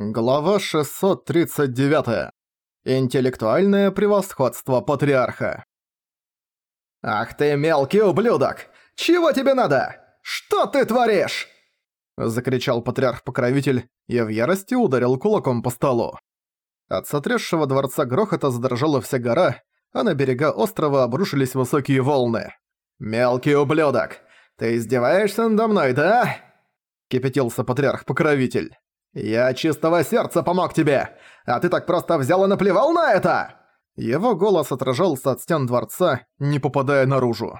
Глава 639. Интеллектуальное превосходство патриарха. «Ах ты мелкий ублюдок! Чего тебе надо? Что ты творишь?» Закричал патриарх-покровитель и в ярости ударил кулаком по столу. От сотрясшего дворца грохота задрожала вся гора, а на берега острова обрушились высокие волны. «Мелкий ублюдок! Ты издеваешься надо мной, да?» Кипятился патриарх-покровитель. «Я чистого сердца помог тебе, а ты так просто взял и наплевал на это!» Его голос отражался от стен дворца, не попадая наружу.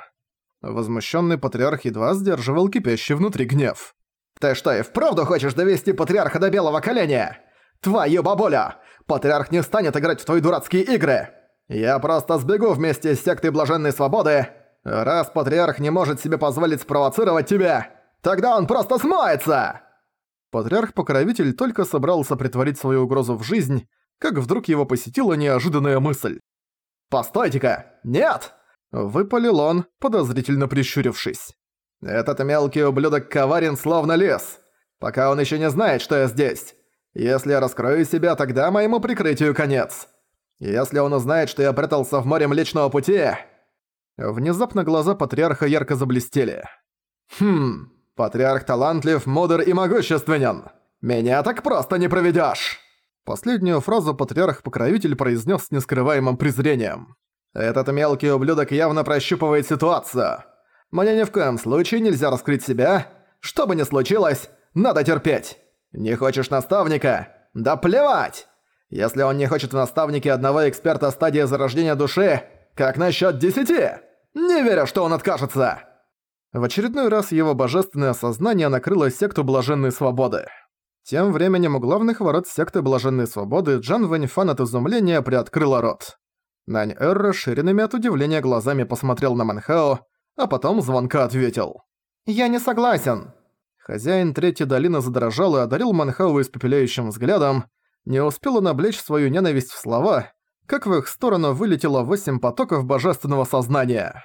Возмущенный патриарх едва сдерживал кипящий внутри гнев. «Ты что, и вправду хочешь довести патриарха до белого коленя? Твою бабуля! Патриарх не станет играть в твои дурацкие игры! Я просто сбегу вместе с сектой Блаженной Свободы! Раз патриарх не может себе позволить спровоцировать тебя, тогда он просто смоется!» Патриарх-покровитель только собрался притворить свою угрозу в жизнь, как вдруг его посетила неожиданная мысль. «Постойте-ка! Нет!» – выпалил он, подозрительно прищурившись. «Этот мелкий ублюдок коварен словно лес, пока он еще не знает, что я здесь. Если я раскрою себя, тогда моему прикрытию конец. Если он узнает, что я прятался в море Млечного Пути...» Внезапно глаза патриарха ярко заблестели. «Хм, Патриарх талантлив, мудр и могущественен. Меня так просто не проведёшь!» Последнюю фразу патриарх-покровитель произнес с нескрываемым презрением. «Этот мелкий ублюдок явно прощупывает ситуацию. Мне ни в коем случае нельзя раскрыть себя. Что бы ни случилось, надо терпеть. Не хочешь наставника? Да плевать! Если он не хочет в наставнике одного эксперта стадии зарождения души, как насчет десяти? Не верю, что он откажется!» В очередной раз его божественное сознание накрыло секту Блаженной Свободы. Тем временем у главных ворот секты Блаженной Свободы Джан Вэньфан от изумления приоткрыла рот. Нань Эр расширенными от удивления глазами посмотрел на Манхао, а потом звонко ответил. «Я не согласен!» Хозяин Третьей Долины задрожал и одарил Манхао испепеляющим взглядом, не успел он облечь свою ненависть в слова, как в их сторону вылетело восемь потоков божественного сознания.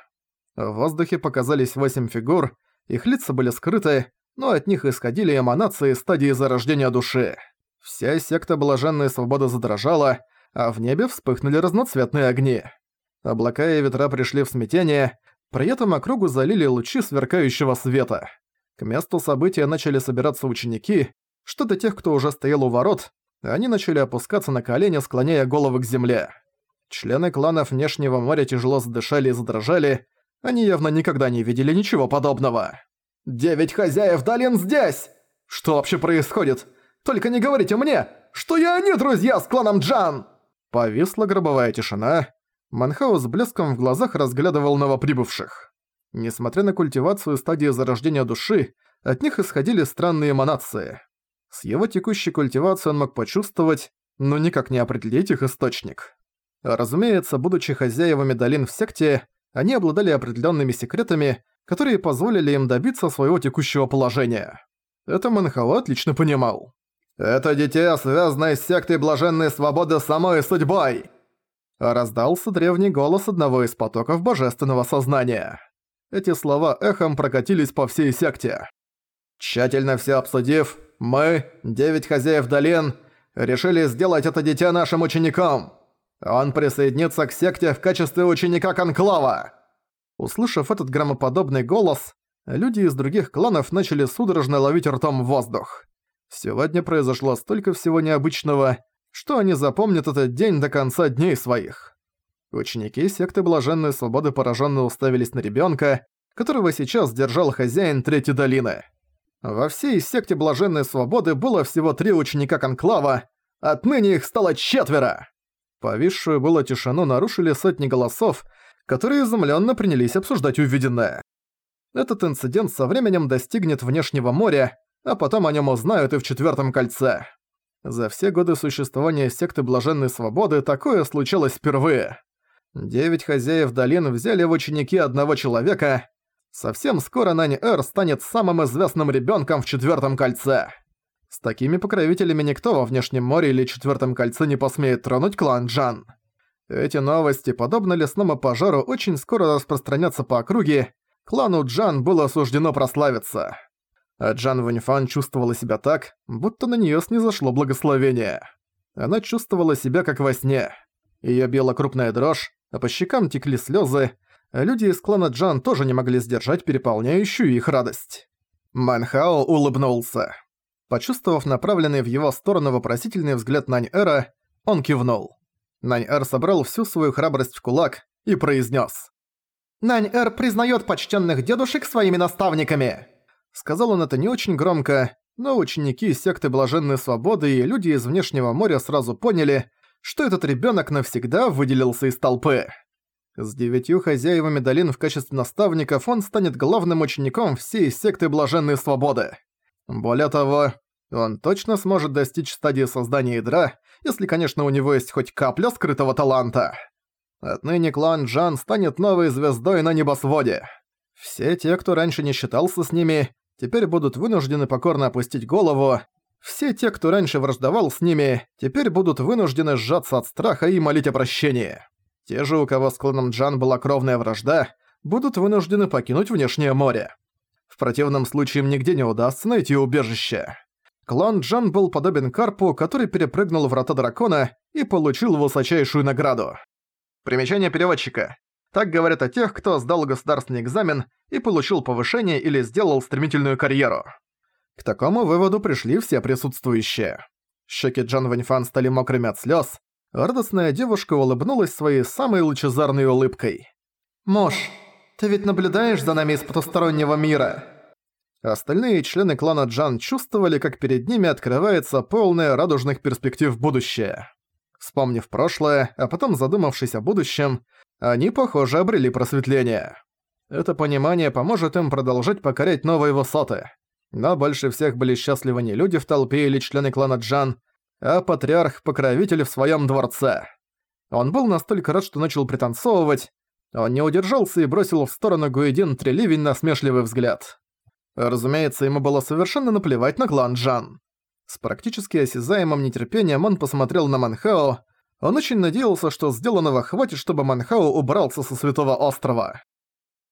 В воздухе показались восемь фигур, их лица были скрыты, но от них исходили эманации стадии зарождения души. Вся секта Блаженной Свободы задрожала, а в небе вспыхнули разноцветные огни. Облака и ветра пришли в смятение, при этом округу залили лучи сверкающего света. К месту события начали собираться ученики, что до тех, кто уже стоял у ворот, они начали опускаться на колени, склоняя головы к земле. Члены кланов Внешнего моря тяжело задышали и задрожали, они явно никогда не видели ничего подобного. «Девять хозяев долин здесь! Что вообще происходит? Только не говорите мне, что я не друзья с кланом Джан!» Повисла гробовая тишина. Манхаус с блеском в глазах разглядывал новоприбывших. Несмотря на культивацию стадии зарождения души, от них исходили странные эманации. С его текущей культивацией он мог почувствовать, но никак не определить их источник. Разумеется, будучи хозяевами долин в секте, они обладали определенными секретами, которые позволили им добиться своего текущего положения. Это Манхао отлично понимал. «Это дитя, связанное с сектой Блаженной Свободы самой судьбой!» Раздался древний голос одного из потоков божественного сознания. Эти слова эхом прокатились по всей секте. «Тщательно все обсудив, мы, девять хозяев долин, решили сделать это дитя нашим учеником. Он присоединится к секте в качестве ученика Конклава!» Услышав этот громоподобный голос, люди из других кланов начали судорожно ловить ртом воздух. Сегодня произошло столько всего необычного, что они запомнят этот день до конца дней своих. Ученики секты Блаженной Свободы пораженно уставились на ребенка, которого сейчас держал хозяин Третьей Долины. Во всей секте Блаженной Свободы было всего три ученика Конклава, отныне их стало четверо! Повисшую было тишину нарушили сотни голосов, которые изумленно принялись обсуждать увиденное. Этот инцидент со временем достигнет внешнего моря, а потом о нем узнают и в четвертом кольце. За все годы существования секты Блаженной Свободы такое случалось впервые. Девять хозяев долин взяли в ученики одного человека. Совсем скоро Нань Эр станет самым известным ребенком в четвертом кольце. С такими покровителями никто во Внешнем море или Четвертом кольце не посмеет тронуть клан Джан. Эти новости, подобно лесному пожару, очень скоро распространятся по округе, клану Джан было суждено прославиться. А Джан Вэньфан чувствовала себя так, будто на неё снизошло благословение. Она чувствовала себя как во сне. Её била крупная дрожь, а по щекам текли слёзы, люди из клана Джан тоже не могли сдержать переполняющую их радость. Манхао улыбнулся. Почувствовав направленный в его сторону вопросительный взгляд Нань-Эра, он кивнул. Нань-Эр собрал всю свою храбрость в кулак и произнес: «Нань-Эр признает почтенных дедушек своими наставниками!» Сказал он это не очень громко, но ученики секты Блаженной Свободы и люди из внешнего моря сразу поняли, что этот ребенок навсегда выделился из толпы. С девятью хозяевами долин в качестве наставников он станет главным учеником всей секты Блаженной Свободы. Более того, он точно сможет достичь стадии создания ядра, если, конечно, у него есть хоть капля скрытого таланта. Отныне клан Джан станет новой звездой на небосводе. Все те, кто раньше не считался с ними, теперь будут вынуждены покорно опустить голову. Все те, кто раньше враждовал с ними, теперь будут вынуждены сжаться от страха и молить о прощении. Те же, у кого с кланом Джан была кровная вражда, будут вынуждены покинуть внешнее море. В противном случае им нигде не удастся найти убежище. Клан Джан был подобен карпу, который перепрыгнул врата дракона и получил высочайшую награду. Примечание переводчика. Так говорят о тех, кто сдал государственный экзамен и получил повышение или сделал стремительную карьеру. К такому выводу пришли все присутствующие. Щеки Джан Вэньфан стали мокрыми от слез, Радостная девушка улыбнулась своей самой лучезарной улыбкой. «Муж, ты ведь наблюдаешь за нами из потустороннего мира?» Остальные члены клана Джан чувствовали, как перед ними открывается полное радужных перспектив будущее. Вспомнив прошлое, а потом задумавшись о будущем, они, похоже, обрели просветление. Это понимание поможет им продолжать покорять новые высоты. Но больше всех были счастливы не люди в толпе или члены клана Джан, а патриарх-покровитель в своем дворце. Он был настолько рад, что начал пританцовывать, он не удержался и бросил в сторону Гуэдин Треливень насмешливый взгляд. Разумеется, ему было совершенно наплевать на клан Джан. С практически осязаемым нетерпением он посмотрел на Манхао, он очень надеялся, что сделанного хватит, чтобы Манхао убрался со Святого Острова.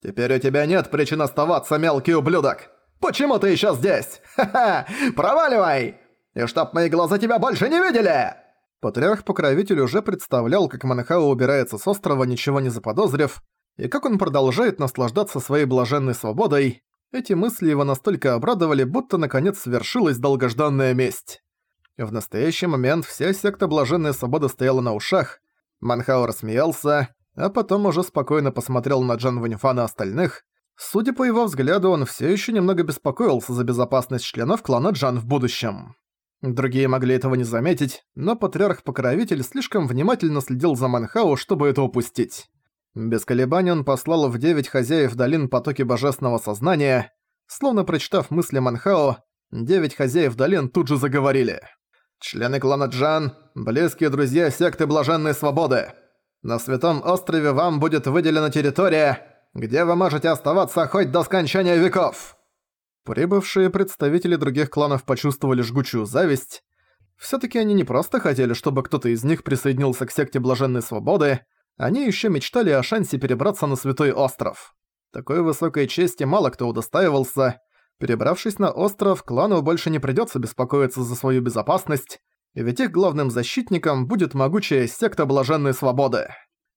«Теперь у тебя нет причин оставаться, мелкий ублюдок! Почему ты еще здесь? Ха-ха! Проваливай!» И чтоб мои глаза тебя больше не видели!» Патриарх-покровитель уже представлял, как Манхао убирается с острова, ничего не заподозрив, и как он продолжает наслаждаться своей блаженной свободой. Эти мысли его настолько обрадовали, будто наконец свершилась долгожданная месть. В настоящий момент вся секта Блаженной Свободы стояла на ушах, Манхао рассмеялся, а потом уже спокойно посмотрел на Джан Ваньфана остальных. Судя по его взгляду, он все еще немного беспокоился за безопасность членов клана Джан в будущем. Другие могли этого не заметить, но патриарх-покровитель слишком внимательно следил за Манхау, чтобы это упустить. Без колебаний он послал в девять хозяев долин потоки божественного сознания. Словно прочитав мысли Манхао, девять хозяев долин тут же заговорили. «Члены клана Джан, близкие друзья секты Блаженной Свободы, на Святом Острове вам будет выделена территория, где вы можете оставаться хоть до скончания веков». Прибывшие представители других кланов почувствовали жгучую зависть. Всё-таки они не просто хотели, чтобы кто-то из них присоединился к секте Блаженной Свободы, они ещё мечтали о шансе перебраться на Святой Остров. Такой высокой чести мало кто удостаивался. Перебравшись на остров, клану больше не придётся беспокоиться за свою безопасность, ведь их главным защитником будет могучая секта Блаженной Свободы.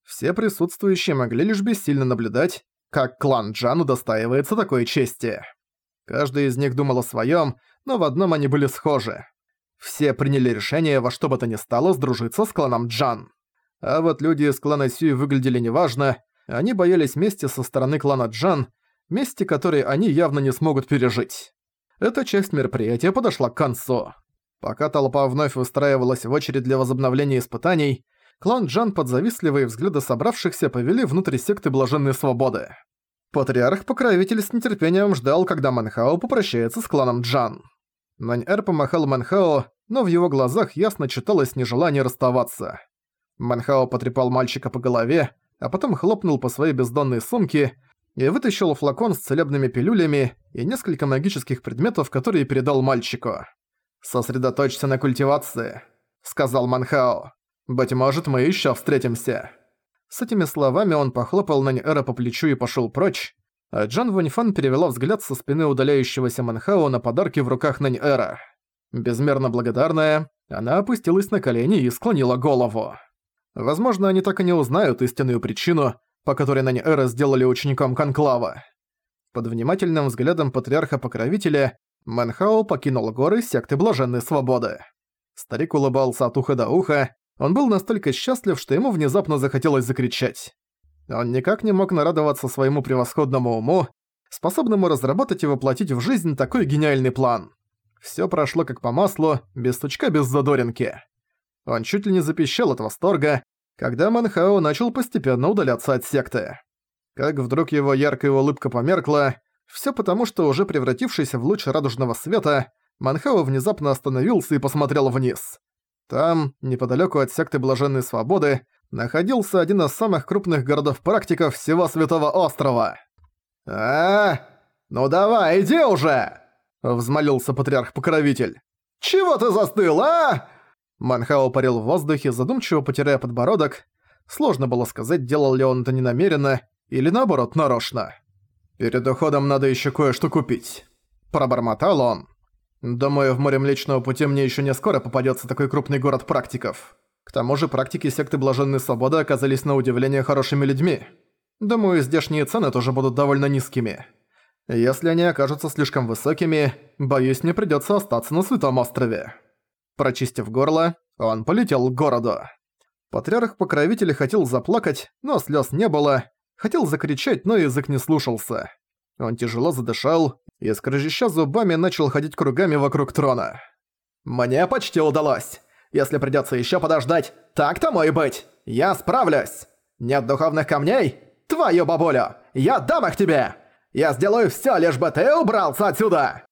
Все присутствующие могли лишь бессильно наблюдать, как клан Джан удостаивается такой чести. Каждый из них думал о своём, но в одном они были схожи. Все приняли решение во что бы то ни стало сдружиться с кланом Джан. А вот люди из клана Сюй выглядели неважно, они боялись мести со стороны клана Джан, мести которой они явно не смогут пережить. Эта часть мероприятия подошла к концу. Пока толпа вновь выстраивалась в очередь для возобновления испытаний, клан Джан под завистливые взгляды собравшихся повели внутрь секты Блаженной Свободы. Патриарх-покровитель с нетерпением ждал, когда Манхао попрощается с кланом Джан. Нань-Эр помахал Манхао, но в его глазах ясно читалось нежелание расставаться. Манхао потрепал мальчика по голове, а потом хлопнул по своей бездонной сумке и вытащил флакон с целебными пилюлями и несколько магических предметов, которые передал мальчику. «Сосредоточься на культивации», — сказал Манхао. «Быть может, мы ещё встретимся». С этими словами он похлопал Нань-Эра по плечу и пошёл прочь. А Джан Ваньфан перевела взгляд со спины удаляющегося Манхао на подарки в руках Нань-Эра. Безмерно благодарная, она опустилась на колени и склонила голову. Возможно, они так и не узнают истинную причину, по которой Нань-Эра сделали учеником Конклава. Под внимательным взглядом патриарха-покровителя Манхао покинул горы секты Блаженной Свободы. Старик улыбался от уха до уха, он был настолько счастлив, что ему внезапно захотелось закричать. Он никак не мог нарадоваться своему превосходному уму, способному разработать и воплотить в жизнь такой гениальный план. Всё прошло как по маслу, без стучка, без задоринки. Он чуть ли не запищал от восторга, когда Манхао начал постепенно удаляться от секты. Как вдруг его яркая улыбка померкла, всё потому, что уже превратившийся в луч радужного света, Манхао внезапно остановился и посмотрел вниз. Там, неподалёку от секты Блаженной Свободы, находился один из самых крупных городов-практиков всего Святого Острова. а, Ну давай, иди уже!» — взмолился патриарх-покровитель. «Чего ты застыл, а?» Манхао парил в воздухе, задумчиво потирая подбородок. Сложно было сказать, делал ли он это ненамеренно или наоборот нарочно. «Перед уходом надо еще кое-что купить», – пробормотал он. «Думаю, в море Млечного Пути мне еще не скоро попадется такой крупный город практиков. К тому же практики секты Блаженной Свободы оказались на удивление хорошими людьми. Думаю, здешние цены тоже будут довольно низкими. Если они окажутся слишком высокими, боюсь, мне придется остаться на Святом острове». Прочистив горло, он полетел к городу. Патриарх-покровитель хотел заплакать, но слез не было. Хотел закричать, но язык не слушался. Он тяжело задышал и, скрежеща зубами, начал ходить кругами вокруг трона. «Мне почти удалось. Если придётся ещё подождать, так тому и быть. Я справлюсь. Нет духовных камней? Твою бабулю! Я дам их тебе! Я сделаю всё, лишь бы ты убрался отсюда!»